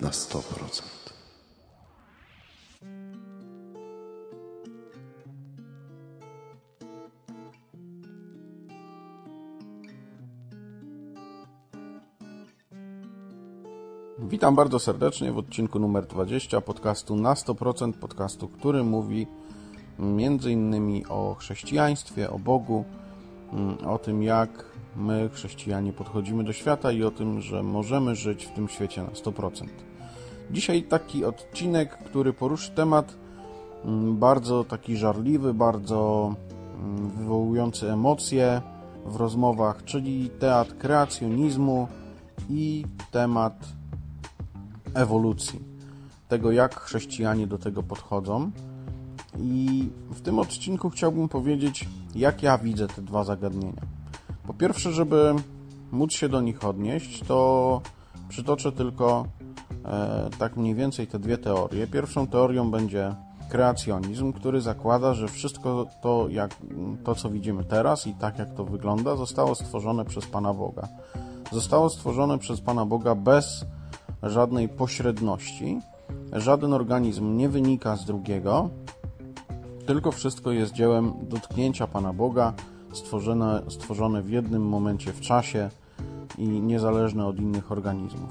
Na 100%. Witam bardzo serdecznie w odcinku numer 20 podcastu na 100%, podcastu, który mówi między innymi o chrześcijaństwie, o Bogu, o tym jak my, chrześcijanie, podchodzimy do świata i o tym, że możemy żyć w tym świecie na 100%. Dzisiaj taki odcinek, który poruszy temat bardzo taki żarliwy, bardzo wywołujący emocje w rozmowach, czyli teatr kreacjonizmu i temat ewolucji, tego jak chrześcijanie do tego podchodzą. I w tym odcinku chciałbym powiedzieć, jak ja widzę te dwa zagadnienia. Po pierwsze, żeby móc się do nich odnieść, to przytoczę tylko e, tak mniej więcej te dwie teorie. Pierwszą teorią będzie kreacjonizm, który zakłada, że wszystko to, jak, to, co widzimy teraz i tak, jak to wygląda, zostało stworzone przez Pana Boga. Zostało stworzone przez Pana Boga bez żadnej pośredności. Żaden organizm nie wynika z drugiego, tylko wszystko jest dziełem dotknięcia Pana Boga, stworzone, stworzone w jednym momencie w czasie i niezależne od innych organizmów.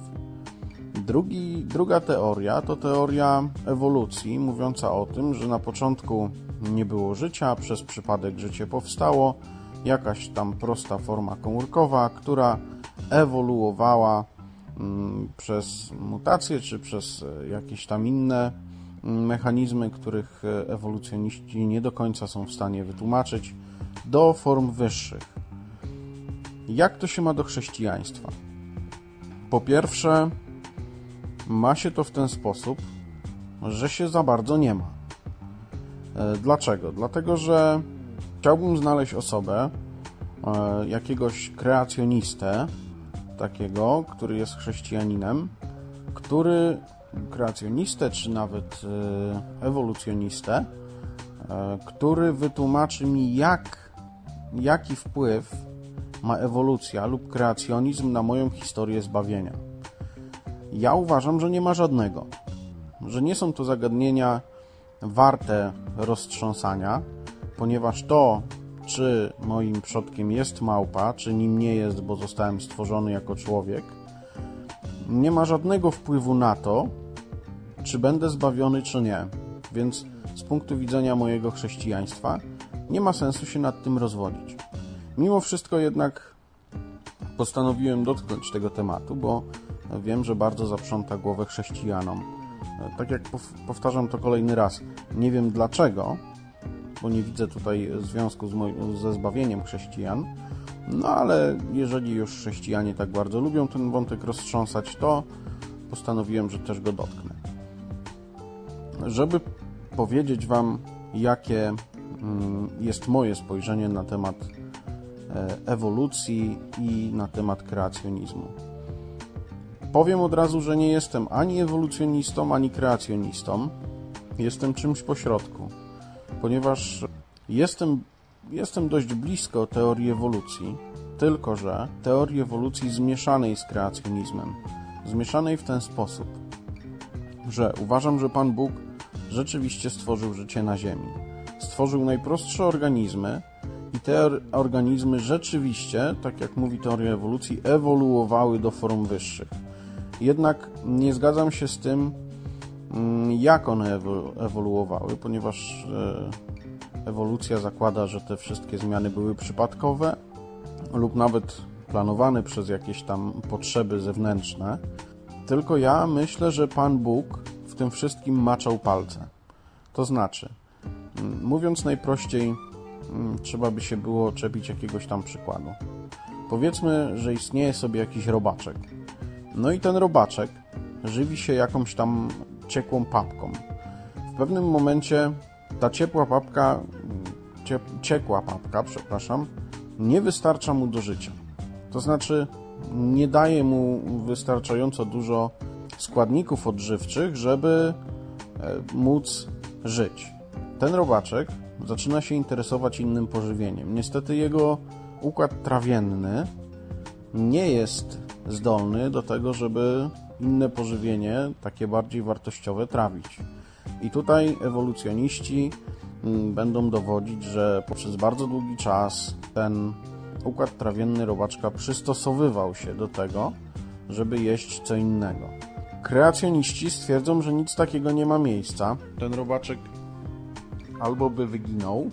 Drugi, druga teoria to teoria ewolucji, mówiąca o tym, że na początku nie było życia, przez przypadek życie powstało, jakaś tam prosta forma komórkowa, która ewoluowała Mm, przez mutacje czy przez e, jakieś tam inne mechanizmy, których e, ewolucjoniści nie do końca są w stanie wytłumaczyć, do form wyższych. Jak to się ma do chrześcijaństwa? Po pierwsze, ma się to w ten sposób, że się za bardzo nie ma. E, dlaczego? Dlatego, że chciałbym znaleźć osobę, jakiegoś kreacjonistę, takiego, który jest chrześcijaninem, który kreacjonistę, czy nawet e, ewolucjonistę, e, który wytłumaczy mi, jak, jaki wpływ ma ewolucja lub kreacjonizm na moją historię zbawienia. Ja uważam, że nie ma żadnego, że nie są to zagadnienia warte roztrząsania, ponieważ to, czy moim przodkiem jest małpa, czy nim nie jest, bo zostałem stworzony jako człowiek, nie ma żadnego wpływu na to, czy będę zbawiony, czy nie. Więc z punktu widzenia mojego chrześcijaństwa nie ma sensu się nad tym rozwodzić. Mimo wszystko jednak postanowiłem dotknąć tego tematu, bo wiem, że bardzo zaprząta głowę chrześcijanom. Tak jak powtarzam to kolejny raz, nie wiem dlaczego, bo nie widzę tutaj związku ze zbawieniem chrześcijan. No ale jeżeli już chrześcijanie tak bardzo lubią ten wątek roztrząsać, to postanowiłem, że też go dotknę. Żeby powiedzieć Wam, jakie mm, jest moje spojrzenie na temat e, ewolucji i na temat kreacjonizmu. Powiem od razu, że nie jestem ani ewolucjonistą, ani kreacjonistą. Jestem czymś pośrodku ponieważ jestem, jestem dość blisko teorii ewolucji, tylko że teorii ewolucji zmieszanej z kreacjonizmem. Zmieszanej w ten sposób, że uważam, że Pan Bóg rzeczywiście stworzył życie na Ziemi. Stworzył najprostsze organizmy i te organizmy rzeczywiście, tak jak mówi teoria ewolucji, ewoluowały do form wyższych. Jednak nie zgadzam się z tym, Mm, jak one ewoluowały, ponieważ e, ewolucja zakłada, że te wszystkie zmiany były przypadkowe lub nawet planowane przez jakieś tam potrzeby zewnętrzne. Tylko ja myślę, że Pan Bóg w tym wszystkim maczał palce. To znaczy, mm, mówiąc najprościej, mm, trzeba by się było czepić jakiegoś tam przykładu. Powiedzmy, że istnieje sobie jakiś robaczek. No i ten robaczek żywi się jakąś tam ciekłą papką. W pewnym momencie ta ciepła papka, ciekła papka, przepraszam, nie wystarcza mu do życia. To znaczy, nie daje mu wystarczająco dużo składników odżywczych, żeby e, móc żyć. Ten robaczek zaczyna się interesować innym pożywieniem. Niestety jego układ trawienny nie jest zdolny do tego, żeby inne pożywienie, takie bardziej wartościowe, trawić. I tutaj ewolucjoniści mm, będą dowodzić, że poprzez bardzo długi czas ten układ trawienny robaczka przystosowywał się do tego, żeby jeść co innego. Kreacjoniści stwierdzą, że nic takiego nie ma miejsca. Ten robaczek albo by wyginął,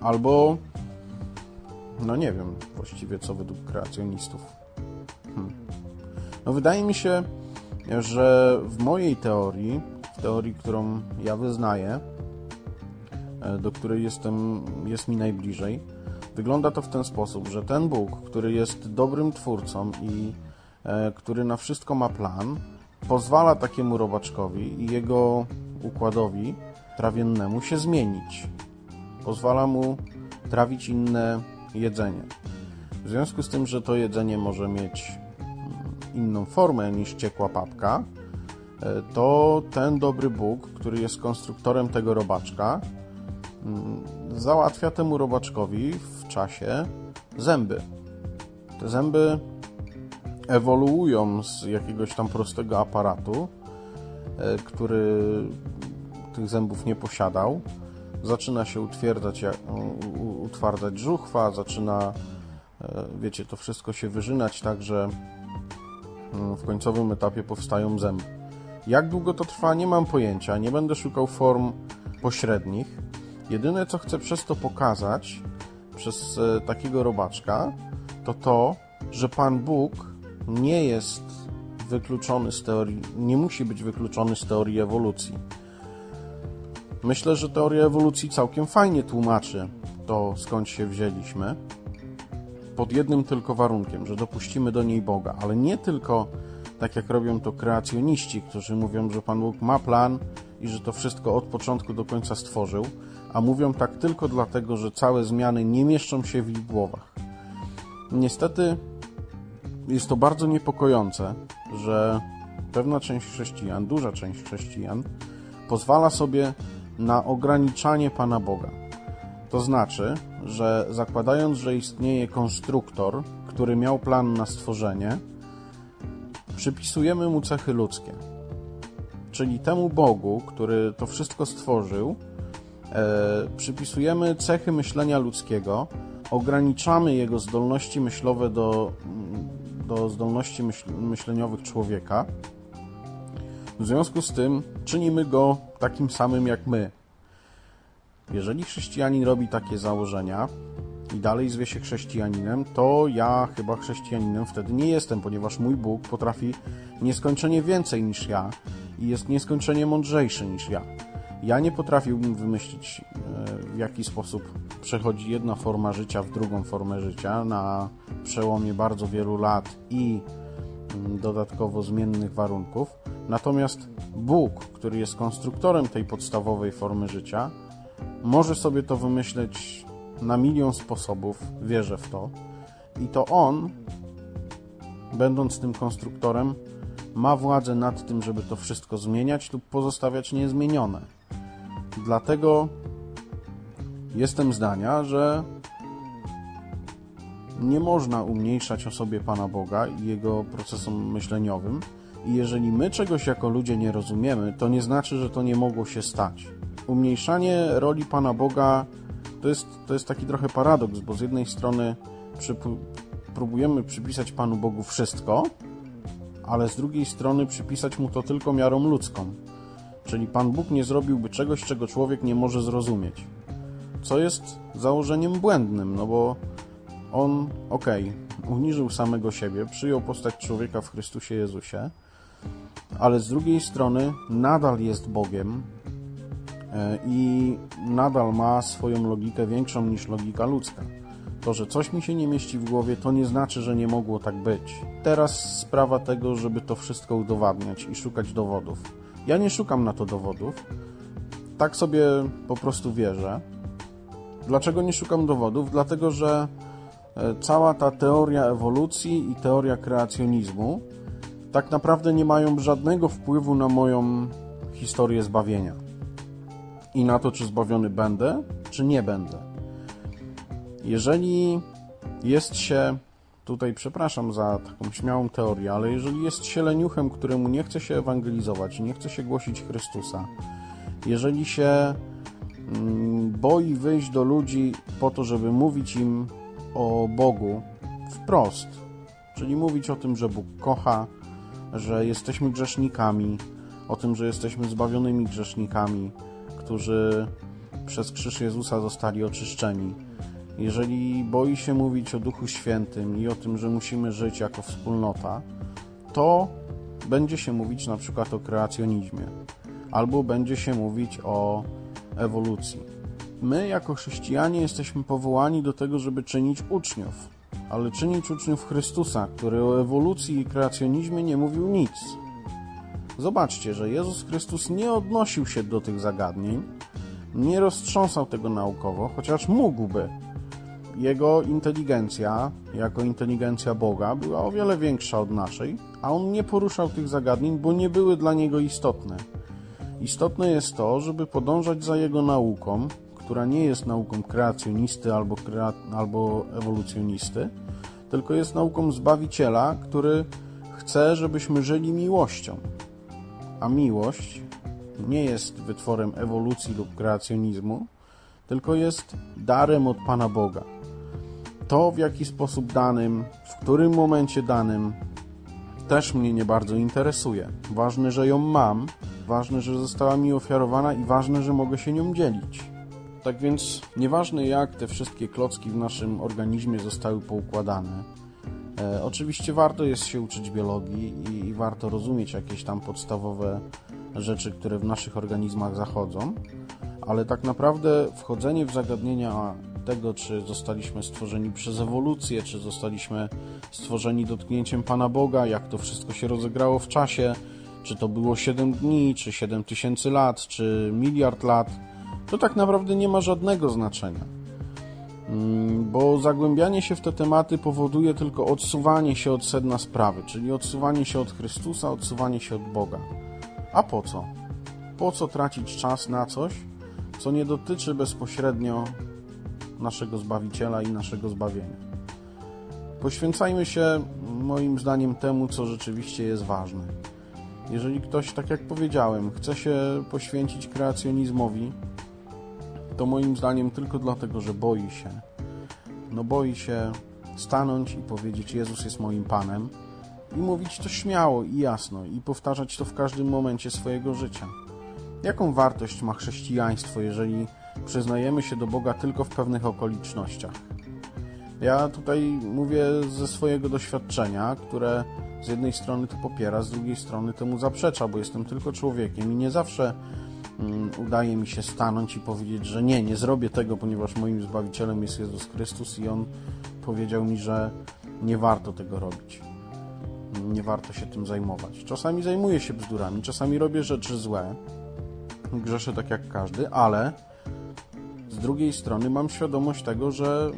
albo no nie wiem właściwie co według kreacjonistów. Hmm. No wydaje mi się, że w mojej teorii, teorii, którą ja wyznaję, e, do której jestem, jest mi najbliżej, wygląda to w ten sposób, że ten Bóg, który jest dobrym twórcą i e, który na wszystko ma plan, pozwala takiemu robaczkowi i jego układowi trawiennemu się zmienić. Pozwala mu trawić inne jedzenie. W związku z tym, że to jedzenie może mieć mm, inną formę niż ciekła papka, to ten dobry Bóg, który jest konstruktorem tego robaczka, mm, załatwia temu robaczkowi w czasie zęby. Te zęby ewoluują z jakiegoś tam prostego aparatu, e, który tych zębów nie posiadał. Zaczyna się utwierdzać, utwardzać żuchwa, zaczyna, e, wiecie, to wszystko się wyżynać, tak że mm, w końcowym etapie powstają zęby. Jak długo to trwa, nie mam pojęcia. Nie będę szukał form pośrednich. Jedyne, co chcę przez to pokazać, przez e, takiego robaczka, to to, że Pan Bóg nie jest wykluczony z teorii, nie musi być wykluczony z teorii ewolucji. Myślę, że teoria ewolucji całkiem fajnie tłumaczy to, skąd się wzięliśmy, pod jednym tylko warunkiem, że dopuścimy do niej Boga, ale nie tylko tak jak robią to kreacjoniści, którzy mówią, że Pan Bóg ma plan i że to wszystko od początku do końca stworzył, a mówią tak tylko dlatego, że całe zmiany nie mieszczą się w ich głowach. Niestety jest to bardzo niepokojące, że pewna część chrześcijan, duża część chrześcijan, pozwala sobie na ograniczanie Pana Boga. To znaczy, że zakładając, że istnieje konstruktor, który miał plan na stworzenie, przypisujemy mu cechy ludzkie. Czyli temu Bogu, który to wszystko stworzył, e, przypisujemy cechy myślenia ludzkiego, ograniczamy jego zdolności myślowe do, do zdolności myśl, myśleniowych człowieka. W związku z tym czynimy go takim samym jak my. Jeżeli chrześcijanin robi takie założenia i dalej zwie się chrześcijaninem, to ja chyba chrześcijaninem wtedy nie jestem, ponieważ mój Bóg potrafi nieskończenie więcej niż ja i jest nieskończenie mądrzejszy niż ja. Ja nie potrafiłbym wymyślić, e, w jaki sposób przechodzi jedna forma życia w drugą formę życia na przełomie bardzo wielu lat i mm, dodatkowo zmiennych warunków. Natomiast Bóg, który jest konstruktorem tej podstawowej formy życia, może sobie to wymyśleć na milion sposobów, wierzę w to. I to on, będąc tym konstruktorem, ma władzę nad tym, żeby to wszystko zmieniać lub pozostawiać niezmienione. Dlatego jestem zdania, że nie można umniejszać osobie Pana Boga i jego procesom myśleniowym. I jeżeli my czegoś jako ludzie nie rozumiemy, to nie znaczy, że to nie mogło się stać. Umniejszanie roli Pana Boga to jest, to jest taki trochę paradoks, bo z jednej strony próbujemy przypisać Panu Bogu wszystko, ale z drugiej strony przypisać mu to tylko miarą ludzką. Czyli Pan Bóg nie zrobiłby czegoś, czego człowiek nie może zrozumieć. Co jest założeniem błędnym, no bo on, okej, okay, uniżył samego siebie, przyjął postać człowieka w Chrystusie Jezusie, ale z drugiej strony nadal jest Bogiem i nadal ma swoją logikę większą niż logika ludzka. To, że coś mi się nie mieści w głowie, to nie znaczy, że nie mogło tak być. Teraz sprawa tego, żeby to wszystko udowadniać i szukać dowodów. Ja nie szukam na to dowodów. Tak sobie po prostu wierzę. Dlaczego nie szukam dowodów? Dlatego, że e, cała ta teoria ewolucji i teoria kreacjonizmu tak naprawdę nie mają żadnego wpływu na moją historię zbawienia i na to, czy zbawiony będę, czy nie będę. Jeżeli jest się, tutaj przepraszam za taką śmiałą teorię, ale jeżeli jest się leniuchem, któremu nie chce się ewangelizować, nie chce się głosić Chrystusa, jeżeli się mm, boi wyjść do ludzi po to, żeby mówić im o Bogu wprost, czyli mówić o tym, że Bóg kocha, że jesteśmy grzesznikami, o tym, że jesteśmy zbawionymi grzesznikami, którzy przez krzyż Jezusa zostali oczyszczeni. Jeżeli boi się mówić o Duchu Świętym i o tym, że musimy żyć jako wspólnota, to będzie się mówić na przykład o kreacjonizmie, albo będzie się mówić o ewolucji. My, jako chrześcijanie, jesteśmy powołani do tego, żeby czynić uczniów, ale czynić uczniów Chrystusa, który o ewolucji i kreacjonizmie nie mówił nic. Zobaczcie, że Jezus Chrystus nie odnosił się do tych zagadnień, nie roztrząsał tego naukowo, chociaż mógłby. Jego inteligencja, jako inteligencja Boga, była o wiele większa od naszej, a on nie poruszał tych zagadnień, bo nie były dla niego istotne. Istotne jest to, żeby podążać za jego nauką, która nie jest nauką kreacjonisty albo, krea albo ewolucjonisty, tylko jest nauką Zbawiciela, który chce, żebyśmy żyli miłością. A miłość nie jest wytworem ewolucji lub kreacjonizmu, tylko jest darem od Pana Boga. To, w jaki sposób danym, w którym momencie danym, też mnie nie bardzo interesuje. Ważne, że ją mam, ważne, że została mi ofiarowana i ważne, że mogę się nią dzielić. Tak więc, nieważne jak te wszystkie klocki w naszym organizmie zostały poukładane, e, oczywiście warto jest się uczyć biologii i, i warto rozumieć jakieś tam podstawowe rzeczy, które w naszych organizmach zachodzą, ale tak naprawdę wchodzenie w zagadnienia tego, czy zostaliśmy stworzeni przez ewolucję, czy zostaliśmy stworzeni dotknięciem Pana Boga, jak to wszystko się rozegrało w czasie, czy to było 7 dni, czy 7 tysięcy lat, czy miliard lat, to tak naprawdę nie ma żadnego znaczenia. Mm, bo zagłębianie się w te tematy powoduje tylko odsuwanie się od sedna sprawy, czyli odsuwanie się od Chrystusa, odsuwanie się od Boga. A po co? Po co tracić czas na coś, co nie dotyczy bezpośrednio naszego Zbawiciela i naszego zbawienia? Poświęcajmy się, moim zdaniem, temu, co rzeczywiście jest ważne. Jeżeli ktoś, tak jak powiedziałem, chce się poświęcić kreacjonizmowi, to moim zdaniem tylko dlatego, że boi się. No boi się stanąć i powiedzieć: Jezus jest moim Panem i mówić to śmiało i jasno i powtarzać to w każdym momencie swojego życia. Jaką wartość ma chrześcijaństwo, jeżeli przyznajemy się do Boga tylko w pewnych okolicznościach? Ja tutaj mówię ze swojego doświadczenia, które z jednej strony to popiera, z drugiej strony temu zaprzecza, bo jestem tylko człowiekiem i nie zawsze udaje mi się stanąć i powiedzieć, że nie, nie zrobię tego, ponieważ moim Zbawicielem jest Jezus Chrystus i On powiedział mi, że nie warto tego robić nie warto się tym zajmować. Czasami zajmuję się bzdurami, czasami robię rzeczy złe, grzeszę tak jak każdy, ale z drugiej strony mam świadomość tego, że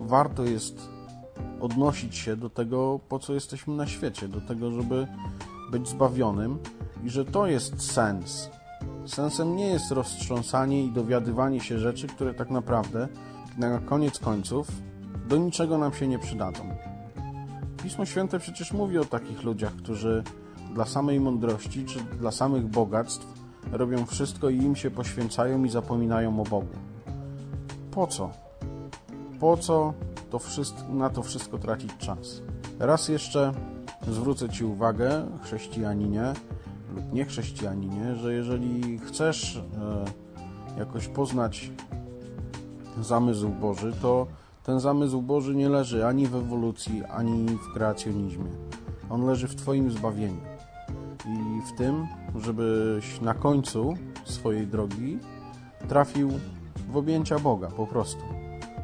warto jest odnosić się do tego, po co jesteśmy na świecie, do tego, żeby być zbawionym i że to jest sens. Sensem nie jest roztrząsanie i dowiadywanie się rzeczy, które tak naprawdę na koniec końców do niczego nam się nie przydadzą. Pismo Święte przecież mówi o takich ludziach, którzy dla samej mądrości czy dla samych bogactw robią wszystko i im się poświęcają i zapominają o Bogu. Po co? Po co to wszystko, na to wszystko tracić czas? Raz jeszcze zwrócę Ci uwagę, chrześcijaninie lub niechrześcijaninie, że jeżeli chcesz e, jakoś poznać zamysł Boży, to ten zamysł Boży nie leży ani w ewolucji, ani w kreacjonizmie. On leży w Twoim zbawieniu. I w tym, żebyś na końcu swojej drogi trafił w objęcia Boga, po prostu.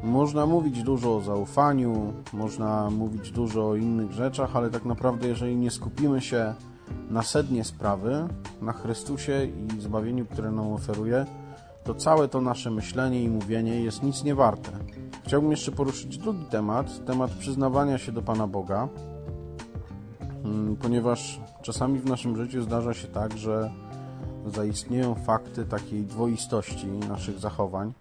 Można mówić dużo o zaufaniu, można mówić dużo o innych rzeczach, ale tak naprawdę, jeżeli nie skupimy się na sednie sprawy, na Chrystusie i zbawieniu, które nam oferuje, to całe to nasze myślenie i mówienie jest nic nie warte. Chciałbym jeszcze poruszyć drugi temat, temat przyznawania się do Pana Boga, mm, ponieważ czasami w naszym życiu zdarza się tak, że zaistnieją fakty takiej dwoistości naszych zachowań.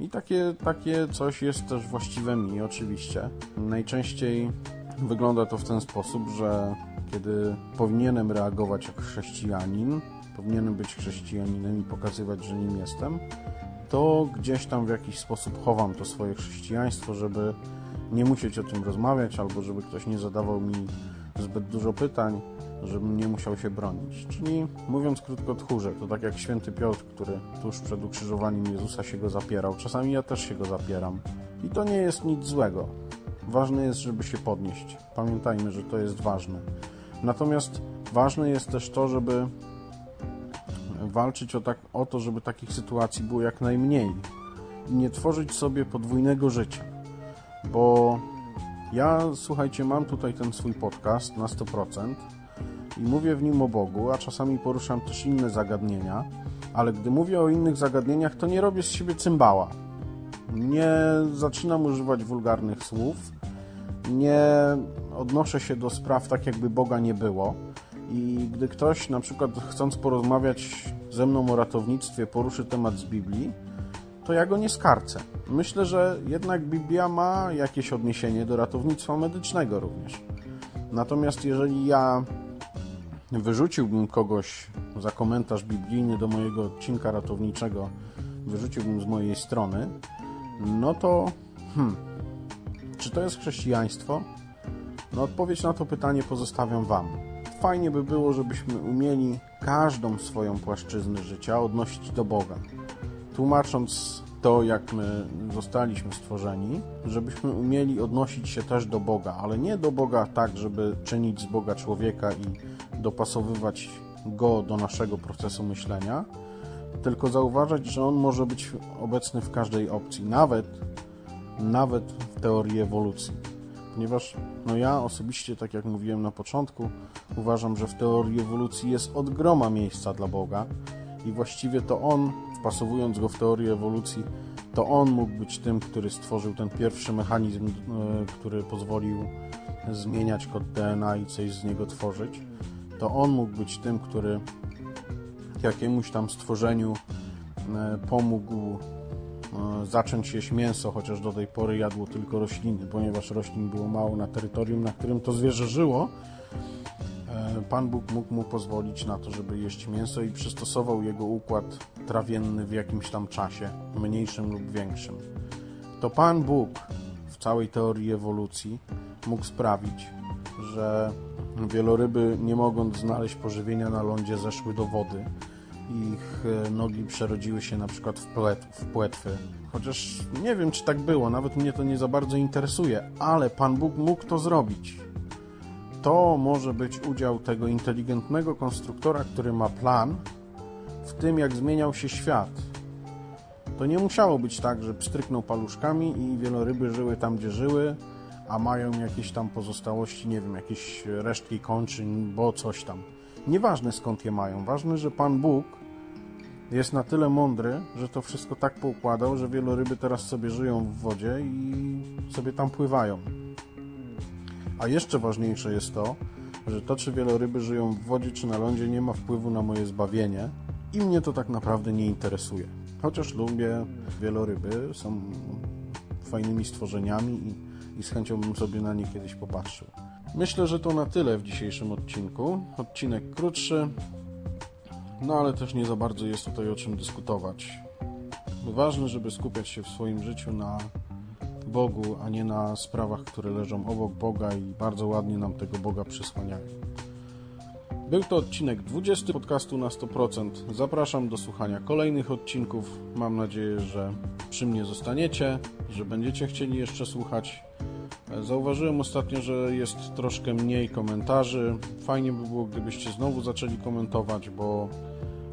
I takie, takie coś jest też właściwe mi, oczywiście. Najczęściej wygląda to w ten sposób, że kiedy powinienem reagować jak chrześcijanin, powinienem być chrześcijaninem i pokazywać, że nim jestem, to gdzieś tam w jakiś sposób chowam to swoje chrześcijaństwo, żeby nie musieć o tym rozmawiać, albo żeby ktoś nie zadawał mi zbyt dużo pytań, żebym nie musiał się bronić. Czyli mówiąc krótko tchórze, to tak jak święty Piotr, który tuż przed ukrzyżowaniem Jezusa się go zapierał. Czasami ja też się go zapieram. I to nie jest nic złego. Ważne jest, żeby się podnieść. Pamiętajmy, że to jest ważne. Natomiast ważne jest też to, żeby walczyć o, tak, o to, żeby takich sytuacji było jak najmniej i nie tworzyć sobie podwójnego życia. Bo ja, słuchajcie, mam tutaj ten swój podcast na 100% i mówię w nim o Bogu, a czasami poruszam też inne zagadnienia, ale gdy mówię o innych zagadnieniach, to nie robię z siebie cymbała. Nie zaczynam używać wulgarnych słów, nie odnoszę się do spraw tak, jakby Boga nie było. I gdy ktoś na przykład chcąc porozmawiać ze mną o ratownictwie poruszy temat z Biblii, to ja go nie skarcę. Myślę, że jednak Biblia ma jakieś odniesienie do ratownictwa medycznego również. Natomiast jeżeli ja wyrzuciłbym kogoś za komentarz biblijny do mojego odcinka ratowniczego, wyrzuciłbym z mojej strony, no to hmm, czy to jest chrześcijaństwo? No odpowiedź na to pytanie pozostawiam Wam. Fajnie by było, żebyśmy umieli każdą swoją płaszczyznę życia odnosić do Boga. Tłumacząc to, jak my zostaliśmy stworzeni, żebyśmy umieli odnosić się też do Boga, ale nie do Boga tak, żeby czynić z Boga człowieka i dopasowywać go do naszego procesu myślenia, tylko zauważać, że on może być obecny w każdej opcji, nawet, nawet w teorii ewolucji. Ponieważ no ja osobiście, tak jak mówiłem na początku, uważam, że w teorii ewolucji jest od groma miejsca dla Boga i właściwie to on, wpasowując go w teorię ewolucji, to on mógł być tym, który stworzył ten pierwszy mechanizm, e, który pozwolił zmieniać kod DNA i coś z niego tworzyć to on mógł być tym, który jakiemuś tam stworzeniu e, pomógł zacząć jeść mięso, chociaż do tej pory jadło tylko rośliny, ponieważ roślin było mało na terytorium, na którym to zwierzę żyło. E, Pan Bóg mógł mu pozwolić na to, żeby jeść mięso i przystosował jego układ trawienny w jakimś tam czasie, mniejszym lub większym. To Pan Bóg w całej teorii ewolucji mógł sprawić, że Wieloryby, nie mogąc znaleźć pożywienia na lądzie, zeszły do wody. Ich e, nogi przerodziły się na przykład w, płet, w płetwy. Chociaż nie wiem, czy tak było, nawet mnie to nie za bardzo interesuje, ale Pan Bóg mógł to zrobić. To może być udział tego inteligentnego konstruktora, który ma plan w tym, jak zmieniał się świat. To nie musiało być tak, że pstryknął paluszkami i wieloryby żyły tam, gdzie żyły, a mają jakieś tam pozostałości, nie wiem, jakieś resztki kończyn, bo coś tam. Nieważne skąd je mają, ważne, że Pan Bóg jest na tyle mądry, że to wszystko tak poukładał, że wieloryby teraz sobie żyją w wodzie i sobie tam pływają. A jeszcze ważniejsze jest to, że to, czy wieloryby żyją w wodzie, czy na lądzie, nie ma wpływu na moje zbawienie i mnie to tak naprawdę nie interesuje. Chociaż lubię wieloryby, są fajnymi stworzeniami i i z chęcią bym sobie na nie kiedyś popatrzył. Myślę, że to na tyle w dzisiejszym odcinku. Odcinek krótszy, no ale też nie za bardzo jest tutaj o czym dyskutować. Ważne, żeby skupiać się w swoim życiu na Bogu, a nie na sprawach, które leżą obok Boga i bardzo ładnie nam tego Boga przysłaniają. Był to odcinek 20 podcastu na 100%. Zapraszam do słuchania kolejnych odcinków. Mam nadzieję, że przy mnie zostaniecie, że będziecie chcieli jeszcze słuchać. Zauważyłem ostatnio, że jest troszkę mniej komentarzy. Fajnie by było, gdybyście znowu zaczęli komentować, bo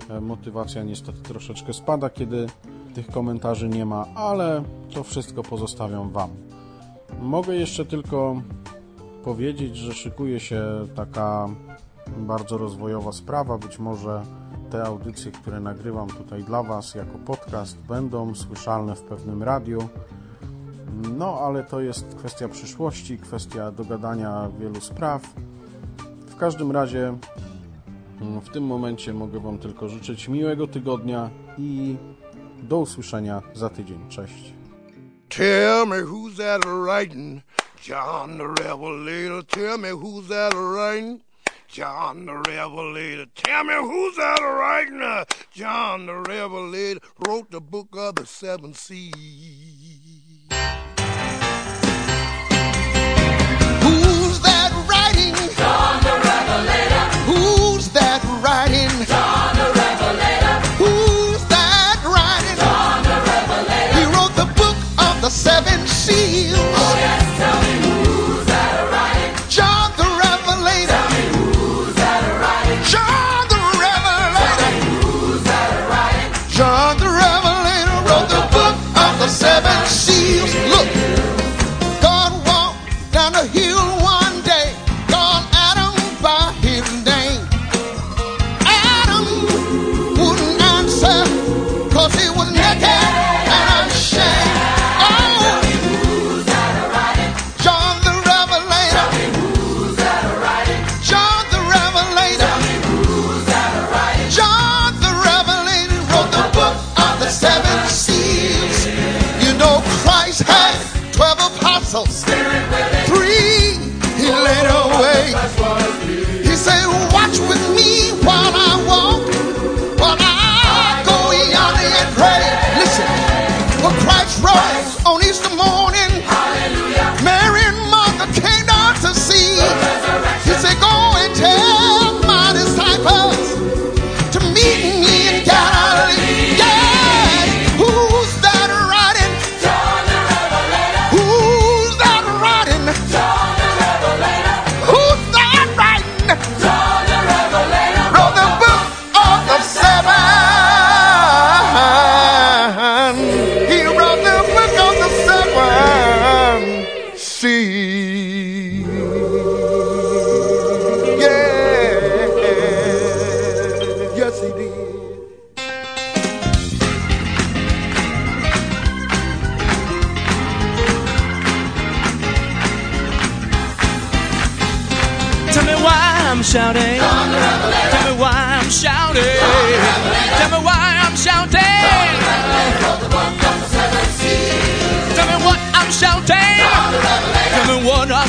e, motywacja niestety troszeczkę spada, kiedy tych komentarzy nie ma, ale to wszystko pozostawiam Wam. Mogę jeszcze tylko powiedzieć, że szykuje się taka bardzo rozwojowa sprawa. Być może te audycje, które nagrywam tutaj dla Was jako podcast, będą słyszalne w pewnym radiu. No, ale to jest kwestia przyszłości, kwestia dogadania wielu spraw. W każdym razie w tym momencie mogę Wam tylko życzyć miłego tygodnia i do usłyszenia za tydzień. Cześć. Tell me who's that writing? John the Revelator. Tell me who's that writing? John the Revelator. Tell me who's that writing? John the Revelator wrote the book of the seven seas. feel.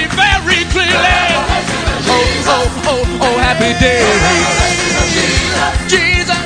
see very clearly. Oh, oh, oh, oh, happy day. Jesus, Jesus,